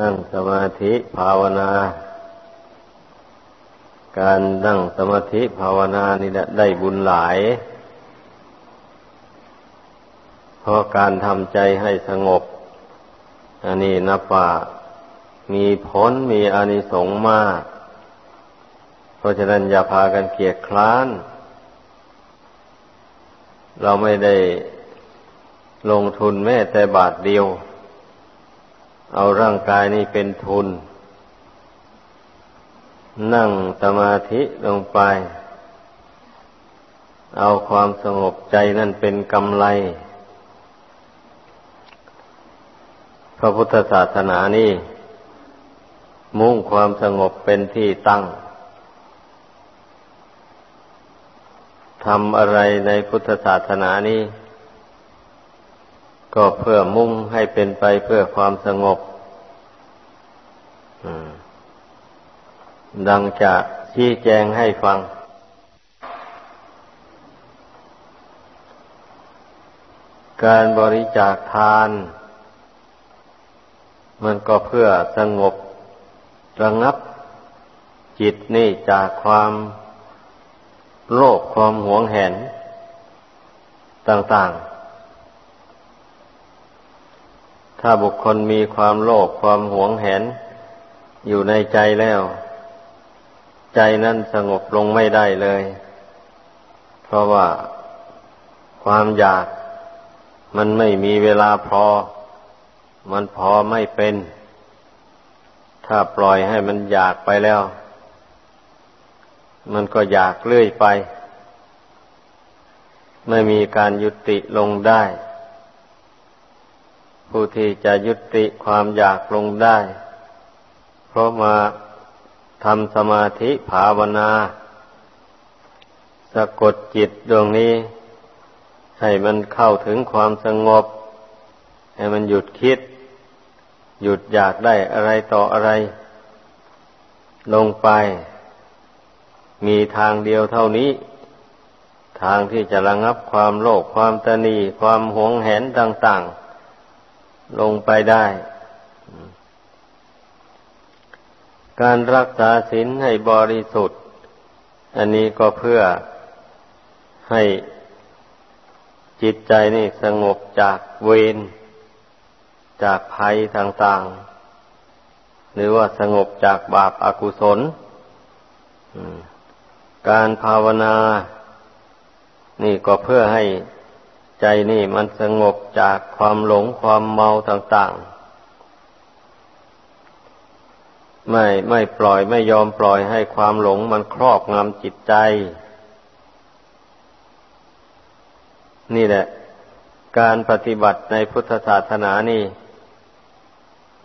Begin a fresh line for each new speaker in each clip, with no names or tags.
นั่งสมาธิภาวนา การนั่งสมาธิภาวนานี่แหละได้บุญหลาย เพราะการทำใจให้สงบ อันนี้นับว่ามีผลมีอานิสงส์มาก เพราะฉะนั้นอย่าพากันเกียดคร้าน เราไม่ได้ลงทุนแม้แต่บาทเดียว เอาร่างกายนี้เป็นทุน นั่งสมาธิลงไป เอาความสงบใจนั่นเป็นกำไร พระพุทธศาสนานี่ มุ่งความสงบเป็นที่ตั้งทำอะไรในพุทธศาสนานี้ ก็เพื่อมุ่งให้เป็นไปเพื่อความสงบดังจะชี้แจงให้ฟัง การบริจาคทาน มันก็เพื่อสงบระงับ จิตนี่จากความโลภความหวงแหน ต่าง ๆ ถ้าบุคคลมีความโลภความหวงแหน อยู่ในใจแล้ว ใจนั้นสงบลงไม่ได้เลย เพราะว่าความอยากมันไม่มีเวลาพอ มันพอไม่เป็น ถ้าปล่อยให้มันอยากไปแล้ว มันก็อยากเลื่อยไป ไม่มีการยุติลงได้ ผู้ที่จะยุติความอยากลงได้ เพราะมาทำสมาธิภาวนาสะกดจิตดวงนี้ ให้มันเข้าถึงความสงบ ให้มันหยุดคิด หยุดอยากได้อะไรต่ออะไร ลงไป มีทางเดียวเท่านี้ ทางที่จะระงับความโลภความตนีความหวงแหนต่าง ๆ ลงไปได้ การรักษาศีลให้บริสุทธิ์ อันนี้ก็เพื่อให้จิตใจนี่สงบจากเวรจากภัยต่างๆ หรือว่าสงบจากบาปอากุศล การภาวนา นี่ก็เพื่อให้ ใจนี่มันสงบจากความหลงความเมาต่าง ๆ ไม่ไม่ปล่อยไม่ยอมปล่อยให้ความหลงมันครอบงำจิตใจ นี่แหละ การปฏิบัติในพุทธศาสนานี่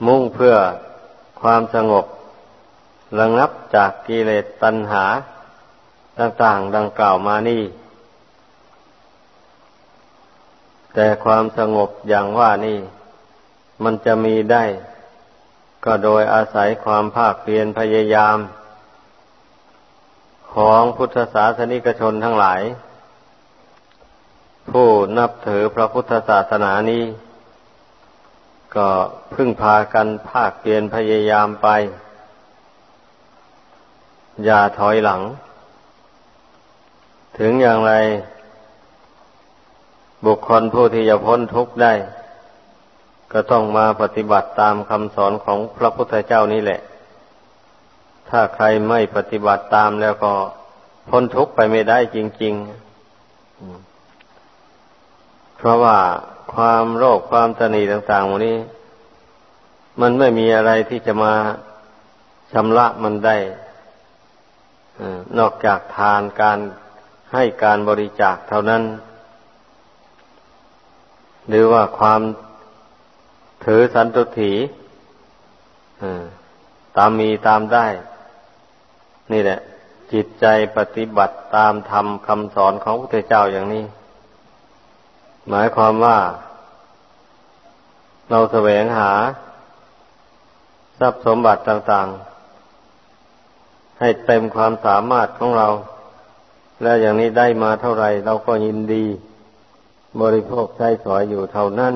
มุ่งเพื่อความสงบระงับจากกิเลสตัณหา ต่าง ๆ ดังกล่าวมานี่ แต่ความสงบอย่างว่านี่ มันจะมีได้ ก็โดยอาศัยความภาคเพียรพยายาม ของพุทธศาสนิกชนทั้งหลาย ผู้นับถือพระพุทธศาสนานี้ ก็พึ่งพากันภาคเพียรพยายามไป อย่าถอยหลัง ถึงอย่างไร บุคคลผู้ที่จะพ้นทุกข์ได้ ก็ต้องมาปฏิบัติตามคำสอนของพระพุทธเจ้านี่แหละ ถ้าใครไม่ปฏิบัติตามแล้วก็พ้นทุกข์ไปไม่ได้จริง ๆ เพราะว่าความโรคความตนีต่างๆวันนี้ มันไม่มีอะไรที่จะมาชำระมันได้นอกจากทานการให้การบริจาคเท่านั้น หรือว่าความถือสันตุถีตามมีตามได้ นี่แหละ จิตใจปฏิบัติตามธรรมคำสอนของพระพุทธเจ้าอย่างนี้ หมายความว่า เราแสวงหา ทรัพย์สมบัติต่างๆ ให้เต็มความสามารถของเรา แล้วอย่างนี้ได้มาเท่าไหร่เราก็ยินดี บริโภคใช้สอยอยู่เท่านั้น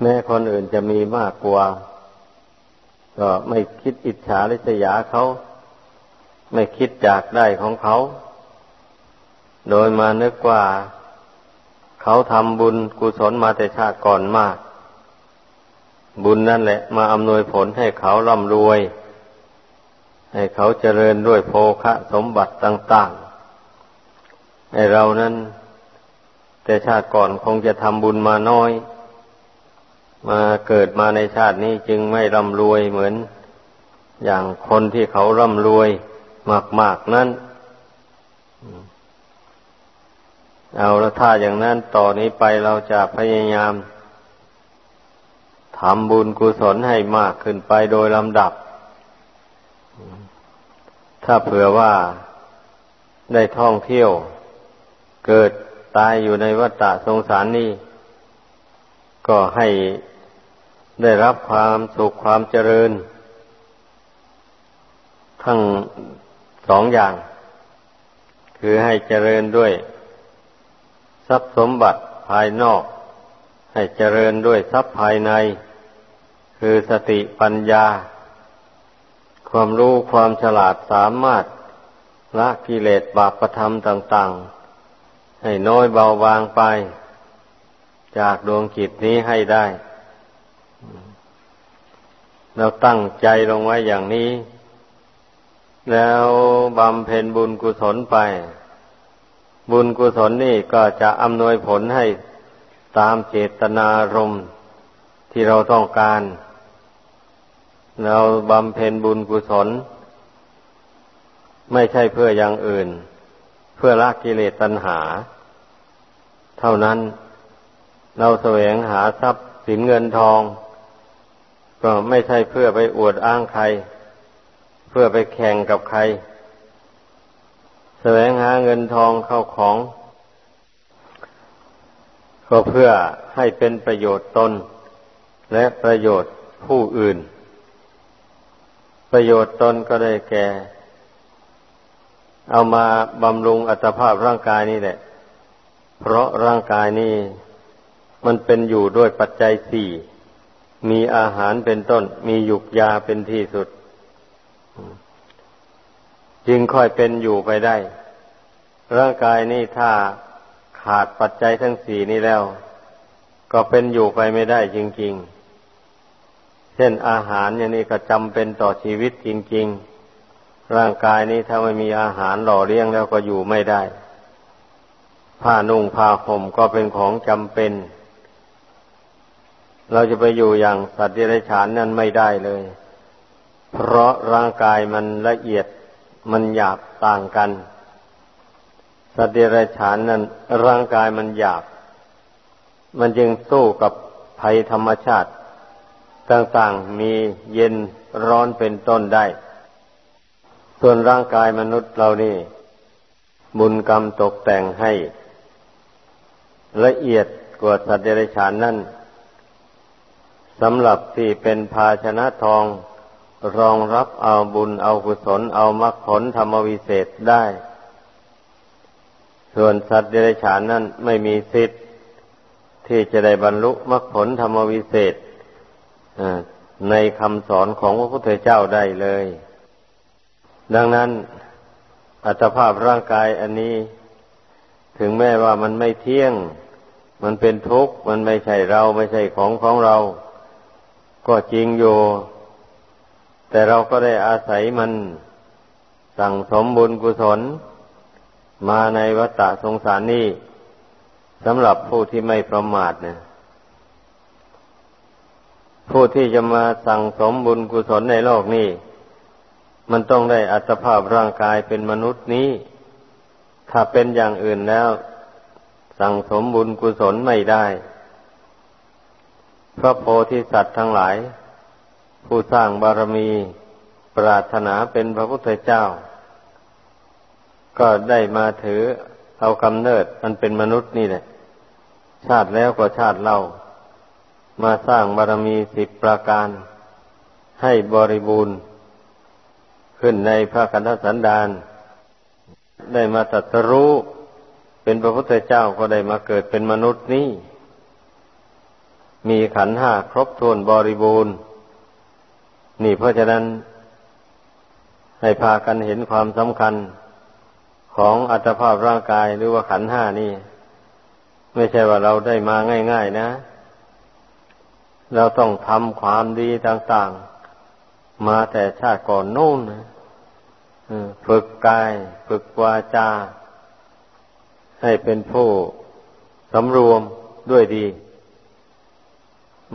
แม้คนอื่นจะมีมากกว่า ก็ไม่คิดอิจฉาริษยาเขา ไม่คิดอยากได้ของเขา โดยมานึกว่าเขาทำบุญกุศลมาแต่ชาติก่อนมาก บุญนั่นแหละ มาอำนวยผลให้เขาร่ำรวย ให้เขาเจริญด้วยโภคะสมบัติต่าง ๆ ให้เรานั้น แต่ชาติก่อนคงจะทำบุญมาน้อย มาเกิดมาในชาตินี้จึงไม่ร่ำรวยเหมือน อย่างคนที่เขาร่ำรวยมากๆนั้นเอาละถ้าอย่างนั้นต่อนนี้ไปเราจะพยายามทำบุญกุศลให้มากขึ้นไปโดยลำดับ ถ้าเผื่อว่าได้ท่องเที่ยว เกิดตายอยู่ในวัฏสงสารนี้ ก็ให้ได้รับความสุขความเจริญ ทั้งสองอย่าง คือให้เจริญด้วย ทรัพย์สมบัติภายนอก ให้เจริญด้วยทรัพย์ภายใน คือสติปัญญา ความรู้ความฉลาดสามารถละกิเลสบาปประธรรมต่าง ๆ ให้น้อยเบาบางไป จากดวงจิตนี้ให้ได้ เราตั้งใจลงไว้อย่างนี้ แล้วบำเพ็ญบุญกุศลไป บุญกุศลนี่ก็จะอำนวยผลให้ตามเจตนารมณ์ที่เราต้องการ เราบำเพ็ญบุญกุศล ไม่ใช่เพื่ออย่างอื่น พื่อละกิเลสตัณหา เท่านั้นเราแสวงหาทรัพย์สินเงินทอง ก็ไม่ใช่เพื่อไปอวดอ้างใคร เพื่อไปแข่งกับใคร แสวงหาเงินทองเข้าของ ก็เพื่อให้เป็นประโยชน์ตน และประโยชน์ผู้อื่น ประโยชน์ตนก็ได้แก่ เอามาบำรุงอัตภาพร่างกายนี่แหละ เพราะร่างกายนี่มันเป็นอยู่ด้วยปัจจัยสี่ มีอาหารเป็นต้น มีหยุกยาเป็นที่สุด จึงค่อยเป็นอยู่ไปได้ ร่างกายนี่ถ้าขาดปัจจัยทั้งสี่นี้แล้ว ก็เป็นอยู่ไปไม่ได้จริง ๆ เช่นอาหารอย่างนี้ก็จำเป็นต่อชีวิตจริง ๆ ร่างกายนี้ถ้าไม่มีอาหารหล่อเลี้ยงแล้วก็อยู่ไม่ได้ ผ้านุ่งผ้าห่มก็เป็นของจำเป็น เราจะไปอยู่อย่างสัตว์เดรัจฉานนั่นไม่ได้เลย เพราะร่างกายมันละเอียดมันหยาบต่างกัน สัตว์เดรัจฉานนั้นร่างกายมันหยาบ มันจึงสู้กับภัยธรรมชาติ ต่างๆมีเย็นร้อนเป็นต้นได้ ส่วนร่างกายมนุษย์เรานี่ บุญกรรมตกแต่งให้ ละเอียดกว่าสัตว์เดรัจฉานนั่นสำหรับที่เป็นภาชนะทอง รองรับเอาบุญเอากุศลเอามรรคผลธรรมวิเศษได้ ส่วนสัตว์เดรัจฉานนั้นไม่มีสิทธิ์ ที่จะได้บรรลุมรรคผลธรรมวิเศษในคำสอนของพระพุทธเจ้าได้เลย ดังนั้นอัตภาพร่างกายอันนี้ ถึงแม้ว่ามันไม่เที่ยง มันเป็นทุกข์ มันไม่ใช่เราไม่ใช่ของของเรา ก็จริงอยู่ แต่เราก็ได้อาศัยมันสั่งสมบุญกุศล มาในวัฏสงสารนี้สำหรับผู้ที่ไม่ประมาทเนี่ยผู้ที่จะมาสั่งสมบุญกุศลในโลกนี้ มันต้องได้อัตภาพร่างกายเป็นมนุษย์นี้ ถ้าเป็นอย่างอื่นแล้ว สั่งสมบุญกุศลไม่ได้พระโพธิสัตว์ทั้งหลาย ผู้สร้างบารมีปรารถนาเป็นพระพุทธเจ้า ก็ได้มาถือเอากำเนิดมันเป็นมนุษย์นี่แหละ ชาติแล้วก็ชาติเล่า มาสร้างบารมีสิบประการ ให้บริบูรณ์ ขึ้นในพระกันธสันดานได้มาตัสรู้เป็นพระพุทธเจ้าก็ได้มาเกิดเป็นมนุษย์นี้ มีขันห้าครบถ้วนบริบูรณ์ นี่เพราะฉะนั้น ให้พากันเห็นความสำคัญของอัตภาพร่างกายหรือว่าขันห้านี่ ไม่ใช่ว่าเราได้มาง่าย ๆ นะ เราต้องทำความดีต่าง ๆ มาแต่ชาติก่อนนู่น ฝึกกาย ฝึกวาจา ให้เป็นผู้สำรวมด้วยดี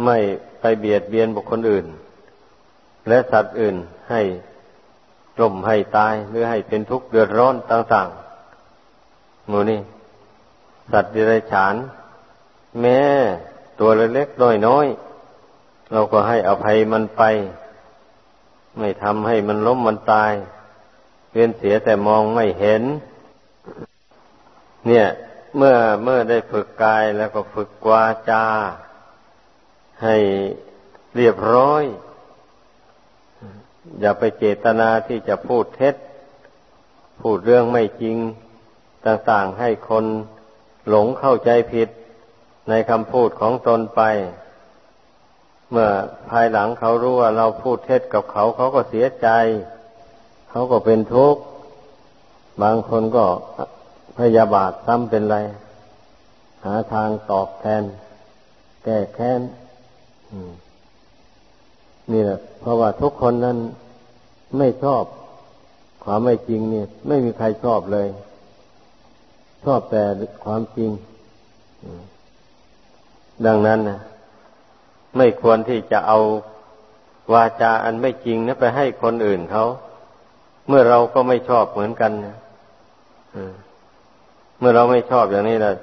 ไม่ไปเบียดเบียนบุคคลอื่น และสัตว์อื่นให้ล่มให้ตายหรือให้เป็นทุกข์เดือดร้อนต่างๆมูนี่ สัตว์ดิเรกชัน แม้ตัวเล็กๆน้อยๆเราก็ให้อภัยมันไป ไม่ทำให้มันล้มมันตาย เวียนเสียแต่มองไม่เห็น เนี่ย เมื่อเมื่อได้ฝึกกายแล้วก็ฝึกวาจา ให้เรียบร้อย อย่าไปเจตนาที่จะพูดเท็จ พูดเรื่องไม่จริง ต่างๆให้คนหลงเข้าใจผิดในคำพูดของตนไป เมื่อภายหลังเขารู้ว่าเราพูดเท็จกับเขาเขาก็เสียใจ เขาก็เป็นทุกข์ บางคนก็พยาบาทซ้ำเป็นไร หาทางตอบแทน แก้แค้นนี่แหละ เพราะว่าทุกคนนั้นไม่ชอบ ความไม่จริงเนี่ย ไม่มีใครชอบเลย ชอบแต่ความจริง ดังนั้นนะไม่ควรที่จะเอาวาจาอันไม่จริงนะไปให้คนอื่นเขา เมื่อเราก็ไม่ชอบเหมือนกันนะเมื่อเราไม่ชอบอย่างนี้นะ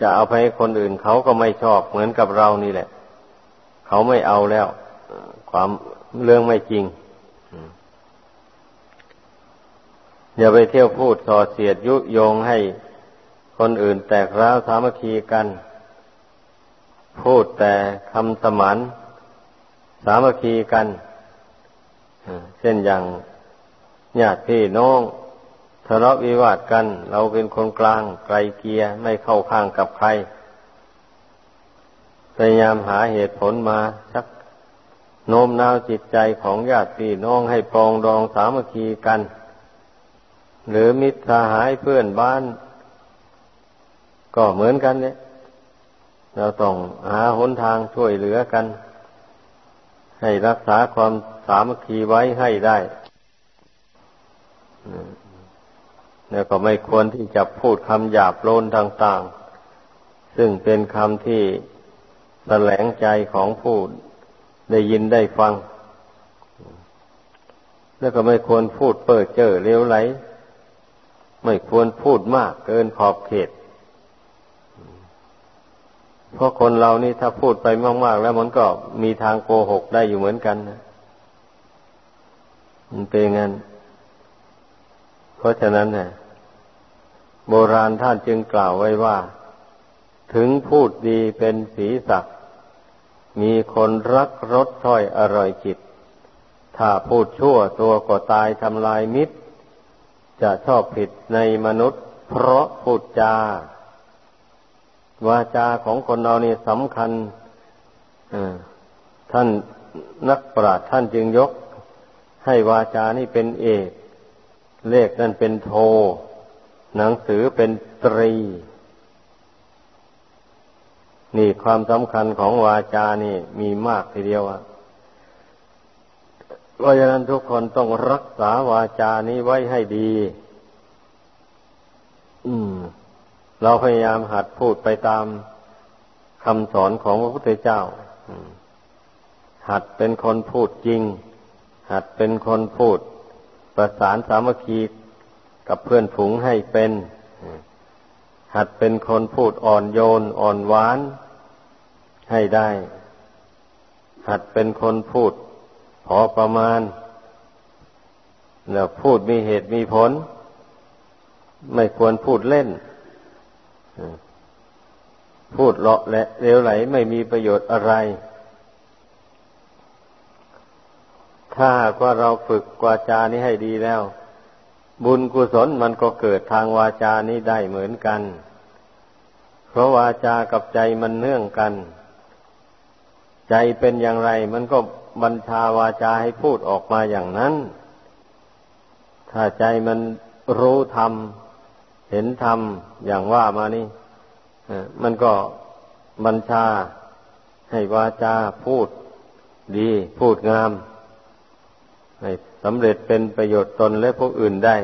จะเอาไปให้คนอื่นเขาก็ไม่ชอบเหมือนกับเรานี่แหละ เขาไม่เอาแล้ว ความเรื่องไม่จริงอย่าไปเที่ยวพูดส่อเสียดยุโยงให้คนอื่นแตกร้าวสามัคคีกัน พูดแต่คำสมานสามัคคีกันเช่นอย่าง ญาติพี่น้องทะเลาะวิวาทกัน เราเป็นคนกลางไกลเกียไม่เข้าข้างกับใคร พยายามหาเหตุผลมาสักโน้มน้าวจิตใจของญาติพี่น้องให้ปองดองสามัคคีกัน หรือมิตรสหายเพื่อนบ้าน ก็เหมือนกันเนี่ยเราต้องหาหนทางช่วยเหลือกัน ให้รักษาความสามัคคีไว้ให้ได้ แล้วก็ไม่ควรที่จะพูดคำหยาบโลนต่างๆ ซึ่งเป็นคำที่แสลงใจของผู้ได้ยินได้ฟัง แล้วก็ไม่ควรพูดเปิดเจอเลี้ยวไหล ไม่ควรพูดมากเกินขอบเขต เพราะคนเรานี่ถ้าพูดไปมาก ๆ แล้วมันก็มีทางโกหกได้อยู่เหมือนกันนะมันเป็นงั้น เพราะฉะนั้นเนะโบราณท่านจึงกล่าวไว้ว่า ถึงพูดดีเป็นสีสักมีคนรักรสถ้อยอร่อยจิต ถ้าพูดชั่วตัวก็ตายทำลายมิตร จะชอบผิดในมนุษย์ เพราะพูดจาวาจาของคนเรานี่สำคัญท่านนักปราชญ์ท่านจึงยก ให้วาจานี่เป็นเอก เลขนั่นเป็นโท หนังสือเป็นตรี นี่ความสำคัญของวาจานี่มีมากทีเดียวอะเพราะฉะนั้นทุกคนต้องรักษาวาจานี้ไว้ให้ดี อืม เราพยายามหัดพูดไปตามคำสอนของพระพุทธเจ้า หัดเป็นคนพูดจริง หัดเป็นคนพูด ประสานสามัคคีกับเพื่อนฝูงให้เป็น หัดเป็นคนพูดอ่อนโยนอ่อนหวาน ให้ได้ หัดเป็นคนพูดพอประมาณ แล้วพูดมีเหตุมีผล ไม่ควรพูดเล่น พูดเลาะและเลวไหลไม่มีประโยชน์อะไร ถ้าว่าเราฝึกวาจานี้ให้ดีแล้ว บุญกุศลมันก็เกิดทางวาจานี้ได้เหมือนกัน เพราะวาจากับใจมันเนื่องกัน ใจเป็นอย่างไร มันก็บัญชาวาจาให้พูดออกมาอย่างนั้น ถ้าใจมันรู้ธรรมเห็นธรรมอย่างว่ามานี่มันก็บัญชาให้วาจาพูดดี พูดงาม ให้สำเร็จเป็นประโยชน์ตนและผู้อื่นได้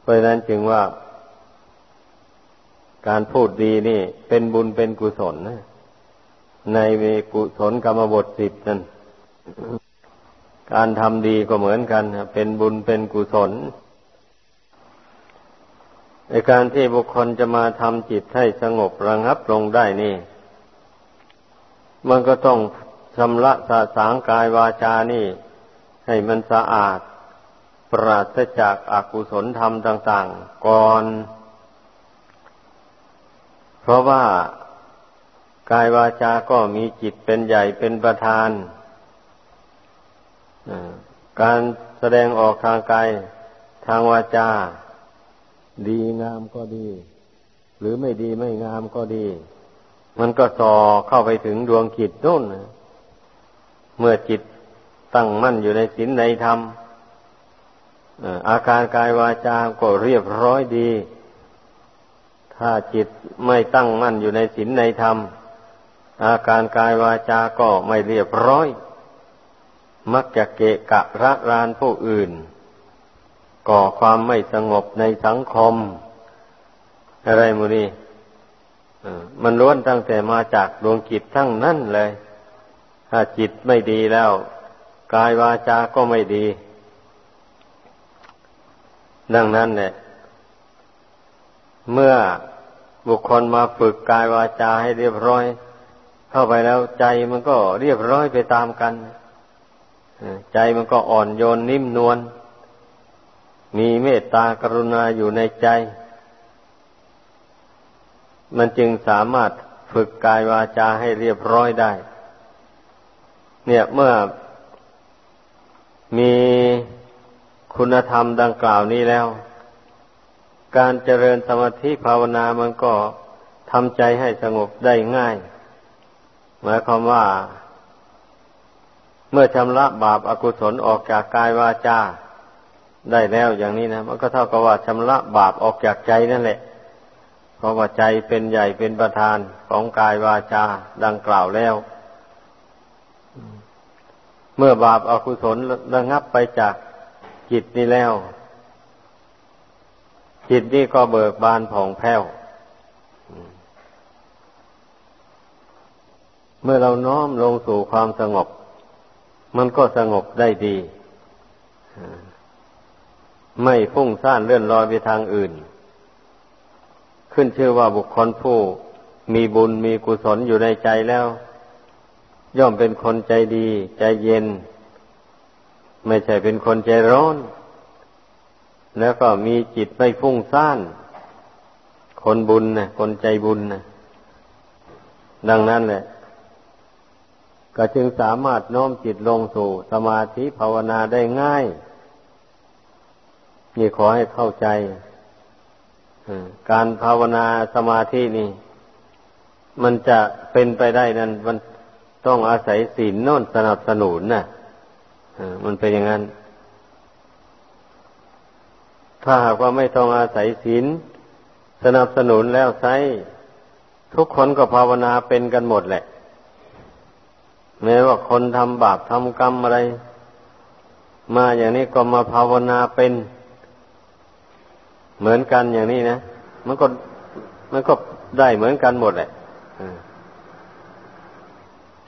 เพราะนั้นจึงว่า การพูดดีนี่ เป็นบุญเป็นกุศลนะในเวกุศลกรรมบทสิบนั่นการทำดีก็เหมือนกันเป็นบุญเป็นกุศล ในการที่บุคคลจะมาทำจิตให้สงบระงับลงได้นี่ มันก็ต้องชำระสาสางกายวาจานี่ ให้มันสะอาด ปราศจากอากุศลธรรมต่าง ๆ ก่อน เพราะว่ากายวาจาก็มีจิตเป็นใหญ่เป็นประธาน การแสดงออกทางกายทางวาจา ดีงามก็ดี หรือไม่ดีไม่งามก็ดี มันก็ส่อเข้าไปถึงดวงจิตนู่น เมื่อจิต ตั้งมั่นอยู่ในศีลในธรรมอาการกายวาจาก็เรียบร้อยดี ถ้าจิตไม่ตั้งมั่นอยู่ในศีลในธรรม อาการกายวาจาก็ไม่เรียบร้อย มักจะเกะกะระรานผู้อื่น ก่อความไม่สงบในสังคม อะไรมูนี่มันล้วนตั้งแต่มาจากดวงจิตทั้งนั้นเลย ถ้าจิตไม่ดีแล้ว กายวาจาก็ไม่ดี ดังนั้นเนี่ยเมื่อบุคคลมาฝึกกายวาจาให้เรียบร้อย เข้าไปแล้วใจมันก็เรียบร้อยไปตามกันใจมันก็อ่อนโยนนิ่มนวลมีเมตตากรุณาอยู่ในใจ มันจึงสามารถฝึกกายวาจาให้เรียบร้อยได้ เนี่ยเมื่อ มีคุณธรรมดังกล่าวนี้แล้ว การเจริญสมาธิภาวนามันก็ทำใจให้สงบได้ง่าย หมายความว่า เมื่อชำระบาปอากุศลออกจากกายวาจาได้แล้วอย่างนี้นะมันก็เท่ากับว่าชำระบาปออกจากใจนั่นแหละ เพราะว่าใจเป็นใหญ่เป็นประธานของกายวาจาดังกล่าวแล้ว เมื่อบาปอากุศลระงับไปจากจิตนี้แล้ว จิตนี้ก็เบิกบานผ่องแผ้ว เมื่อเราน้อมลงสู่ความสงบ มันก็สงบได้ดี ไม่ฟุ้งซ่านเลื่อนลอยไปทางอื่น ขึ้นชื่อว่าบุคคลผู้มีบุญมีกุศลอยู่ในใจแล้ว ย่อมเป็นคนใจดี ใจเย็น ไม่ใช่เป็นคนใจร้อน แล้วก็มีจิตไม่ฟุ้งซ่าน คนบุญนะคนใจบุญนะดังนั้นแหละ ก็จึงสามารถโน้มจิตลงสู่สมาธิภาวนาได้ง่ายนี่ขอให้เข้าใจการภาวนาสมาธินี่ มันจะเป็นไปได้นั้น มัน ต้องอาศัยศีลโน่นสนับสนุนนะมันเป็นอย่างนั้น ถ้าหากว่าไม่ต้องอาศัยศีลสนับสนุนแล้วใช้ทุกคนก็ภาวนาเป็นกันหมดแหละแม้ว่าคนทำบาปทำกรรมอะไร มาอย่างนี้ก็มาภาวนาเป็น เหมือนกันอย่างนี้นะ มันก็มันก็ได้เหมือนกันหมดแหละ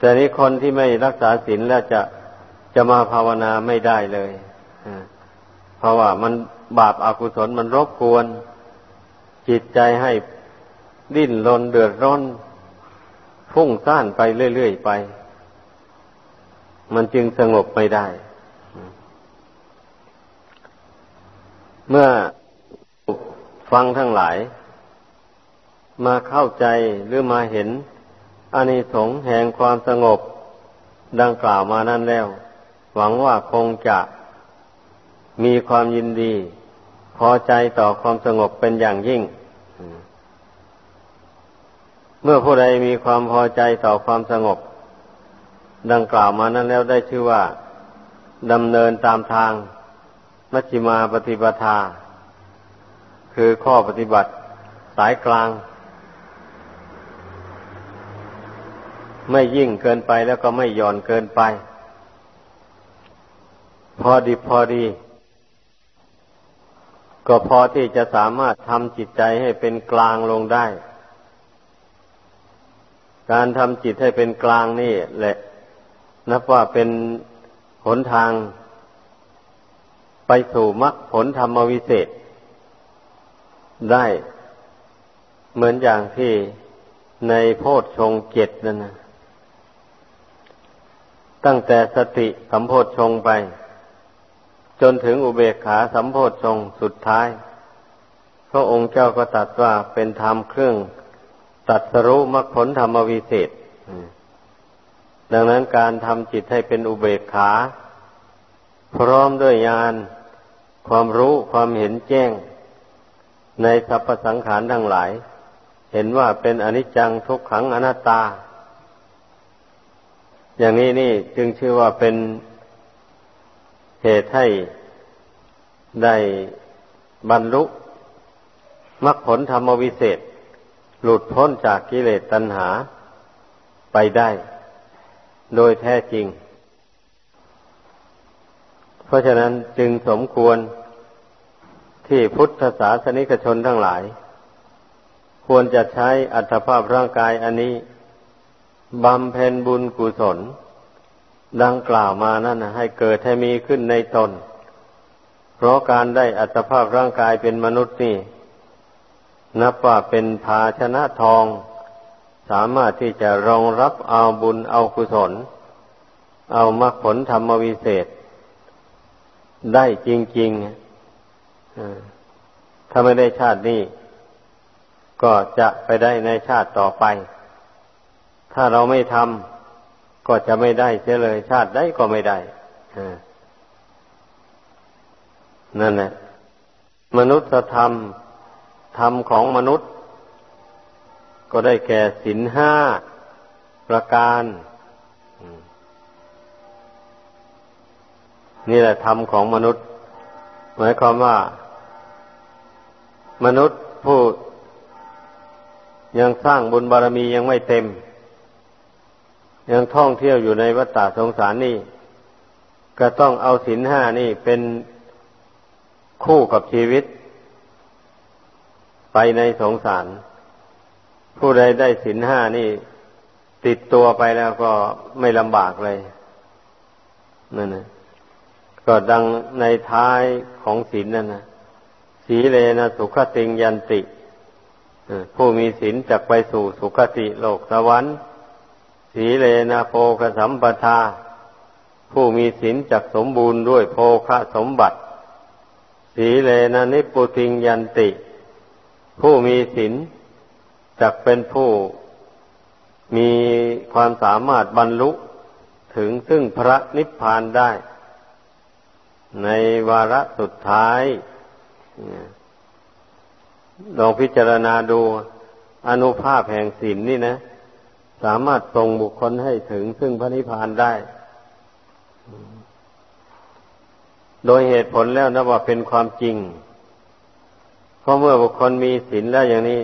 แต่นี้คนที่ไม่รักษาศีลแล้วจะจะมาภาวนาไม่ได้เลยเพราะว่ามันบาปอากุศลมันรบกวน จิตใจให้ดิ้นรนเดือดร้อนพุ่งซ่านไปเรื่อยๆไป มันจึงสงบไม่ได้ เมื่อฟังทั้งหลาย มาเข้าใจหรือมาเห็น อานิสงส์แห่งความสงบ ดังกล่าวมานั่นแล้ว หวังว่าคงจะมีความยินดี พอใจต่อความสงบเป็นอย่างยิ่ง เมื่อผู้ใดมีความพอใจต่อความสงบ ดังกล่าวมานั้นแล้วได้ชื่อว่าดำเนินตามทางมัชฌิมาปฏิปทา คือข้อปฏิบัติสายกลาง ไม่ยิ่งเกินไปแล้วก็ไม่หย่อนเกินไป พอดีพอดี ก็พอที่จะสามารถทำจิตใจให้เป็นกลางลงได้ การทำจิตให้เป็นกลางนี่แหละ นับว่าเป็นหนทาง ไปสู่มรรคผลธรรมวิเศษ ได้เหมือนอย่างที่ในโพชฌงเจ็ดนั่นนะ ตั้งแต่สติสัมโพชงไป จนถึงอุเบกขาสัมโพชงสุดท้าย พระองค์เจ้าก็ตัดว่าเป็นธรรมเครื่องตัดสรุมรรคผลธรรมวิเศษ ดังนั้นการทำจิตให้เป็นอุเบกขา พร้อมด้วยญาณความรู้ความเห็นแจ้ง ในสรรพสังขารทั้งหลาย เห็นว่าเป็นอนิจจังทุกขังอนัตตา อย่างนี้นี่จึงชื่อว่าเป็นเหตุให้ได้บรรลุมรรคผลธรรมวิเศษ หลุดพ้นจากกิเลสตัณหาไปได้ โดยแท้จริง เพราะฉะนั้นจึงสมควรที่พุทธศาสนิกชนทั้งหลาย ควรจะใช้อัตภาพร่างกายอันนี้ บำเพ็ญบุญกุศล ดังกล่าวมานั่นให้เกิดให้มีขึ้นในตน เพราะการได้อัตภาพร่างกายเป็นมนุษย์นี่ นับว่าเป็นภาชนะทอง สามารถที่จะรองรับเอาบุญเอากุศล เอามรรคผลธรรมวิเศษ ได้จริงๆถ้าไม่ได้ชาตินี้ ก็จะไปได้ในชาติต่อไป ถ้าเราไม่ทำก็จะไม่ได้เสียเลยชาติได้ก็ไม่ได้นั่นแหละมนุษยธรรม ธรรมของมนุษย์ ก็ได้แก่สินห้าประการนี่แหละธรรมของมนุษย์ หมายความว่า มนุษย์ผู้ยังสร้างบุญบารมียังไม่เต็ม ยังท่องเที่ยวอยู่ในวัฏฏะสงสารนี่ ก็ต้องเอาศีลห้านี่เป็นคู่กับชีวิต ไปในสงสาร ผู้ใดได้ศีลห้านี่ ติดตัวไปแล้วก็ไม่ลำบากเลยนั่นนะก็ดังในท้ายของศีลนั่นนะสีเลนะสุขติงยันติผู้มีศีลจะไปสู่สุขติโลกสวรรค์ สีเลนะโพคสัมปทา ผู้มีศีลจักสมบูรณ์ด้วยโภคะสมบัติ สีเลนะนิปุติงยันติ ผู้มีศีลจักเป็นผู้ มีความสามารถบรรลุถึงซึ่งพระนิพพานได้ ในวาระสุดท้ายลองพิจารณาดูอนุภาพแห่งศีลนนี่นะ สามารถส่งบุคคลให้ถึงซึ่งพระนิพพานได้ โดยเหตุผลแล้วนะว่าเป็นความจริง เพราะเมื่อบุคคลมีศีลแล้วอย่างนี้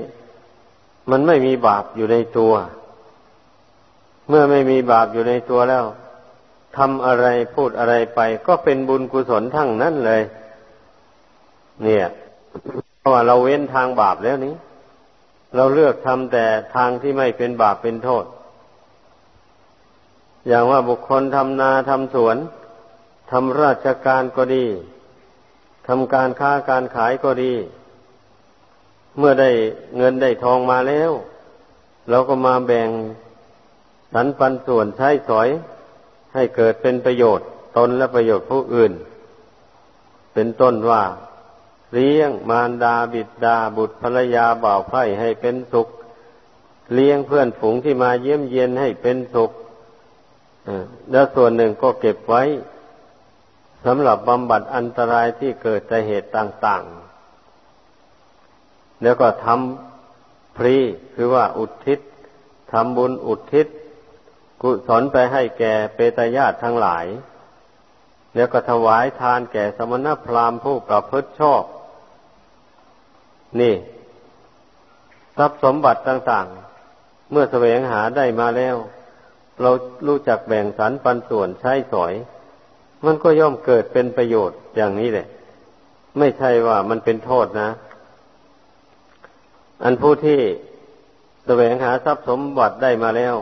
มันไม่มีบาปอยู่ในตัว เมื่อไม่มีบาปอยู่ในตัวแล้วทำอะไรพูดอะไรไป ก็เป็นบุญกุศลทั้งนั้นเลย เนี่ย เพราะว่าเราเว้นทางบาปแล้วนี้ เราเลือกทำแต่ทางที่ไม่เป็นบาปเป็นโทษ อย่างว่าบุคคลทำนาทำสวนทำราชการก็ดีทำการค้าการขายก็ดี เมื่อได้เงินได้ทองมาแล้ว เราก็มาแบ่งสรรปันส่วนใช้สอย ให้เกิดเป็นประโยชน์ตนและประโยชน์ผู้อื่น เป็นต้นว่า เลี้ยงมารดาบิดาบุตรภรรยาบ่าวไพร่ให้เป็นสุข เลี้ยงเพื่อนฝูงที่มาเยี่ยมเยียนให้เป็นสุขแล้วส่วนหนึ่งก็เก็บไว้สำหรับบำบัดอันตรายที่เกิดจากเหตุต่าง ๆ แล้วก็ทำพรีคือว่าอุทิศทำบุญอุทิศ กุศลไปให้แก่เปตญาติทั้งหลาย แล้วก็ถวายทานแก่สมณพราหมณ์ผู้ประพฤติชอบ นี่ ทรัพย์สมบัติต่าง ๆ เมื่อแสวงหาได้มาแล้ว เรารู้จักแบ่งสรรปันส่วนใช้สอย มันก็ย่อมเกิดเป็นประโยชน์อย่างนี้แหละ ไม่ใช่ว่ามันเป็นโทษนะ อันผู้ที่แสวงหาทรัพย์สมบัติได้มาแล้ว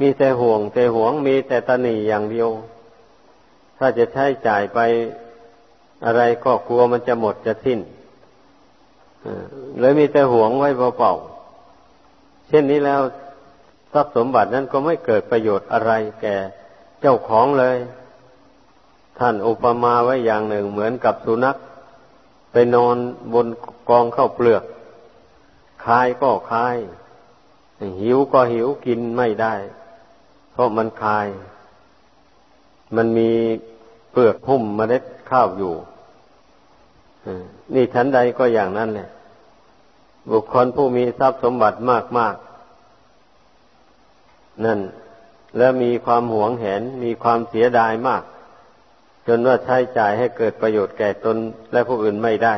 มีแต่ห่วงแต่หวงมีแต่ตนีอย่างเดียว ถ้าจะใช้จ่ายไปอะไรก็กลัวมันจะหมดจะสิ้น เลยมีแต่หวงไว้เปล่าๆเช่นนี้แล้วทรัพย์สมบัตินั้นก็ไม่เกิดประโยชน์อะไรแก่เจ้าของเลย ท่านอุปมาไว้อย่างหนึ่งเหมือนกับสุนัข ไปนอนบนกองข้าวเปลือก คายก็คาย หิวก็หิวกินไม่ได้ เพราะมันคาย มันมีเปลือกหุ้มเมล็ดข้าวอยู่ นี่ฉันใดก็อย่างนั้นแหละ บุคคลผู้มีทรัพย์สมบัติมากมากนั่น แล้วมีความหวงแหน มีความเสียดายมาก จนว่าใช้จ่ายให้เกิดประโยชน์แก่ตนและผู้อื่นไม่ได้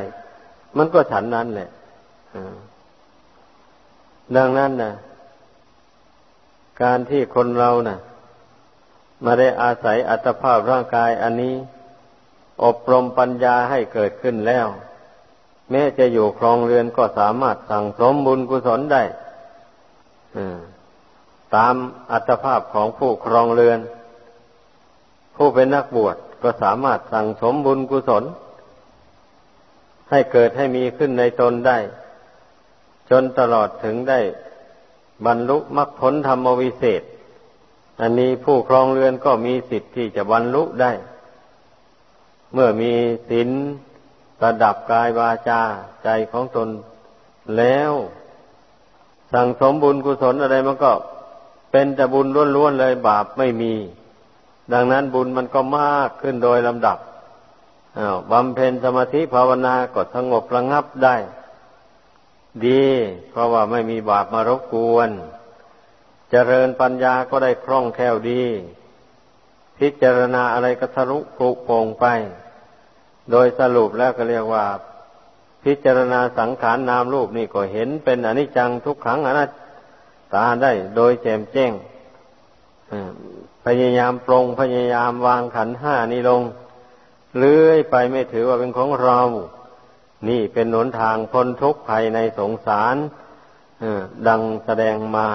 มันก็ฉันนั้นแหละดังนั้นนะการที่คนเรานะ่ะมาได้อาศัยอัตภาพร่างกายอันนี้ อบรมปัญญาให้เกิดขึ้นแล้ว แม้จะอยู่ครองเรือนก็สามารถสั่งสมบุญกุศลได้ตามอัตภาพของผู้ครองเรือน ผู้เป็นนักบวชก็สามารถสั่งสมบุญกุศล ให้เกิดให้มีขึ้นในตนได้ จนตลอดถึงได้ บรรลุมรรคผลธรรมวิเศษ อันนี้ผู้ครองเรือนก็มีสิทธิ์ที่จะบรรลุได้ เมื่อมีศีลระดับกายวาจาใจของตนแล้ว สั่งสมบุญกุศลอะไรมันก็เป็นแต่บุญล้วนๆเลยบาปไม่มี ดังนั้นบุญมันก็มากขึ้นโดยลำดับบำเพ็ญสมาธิภาวนาก็สงบระงับได้ ดี เพราะว่าไม่มีบาปมารบกวน เจริญปัญญาก็ได้คล่องแคล่วดี พิจารณาอะไรก็ทะลุปลุกโป่งไป โดยสรุปแล้วก็เรียกว่า พิจารณาสังขารนนามรูปนี่ก็เห็นเป็นอนิจจังทุกขังอนัตตาได้โดยแจ่มแจ้งพยายามปรงพยายามวางขันห้านี้ลง เลื้อยไปไม่ถือว่าเป็นของเรา นี่เป็นหนทางพ้นทุกข์ภายในสงสารดังแสดงมา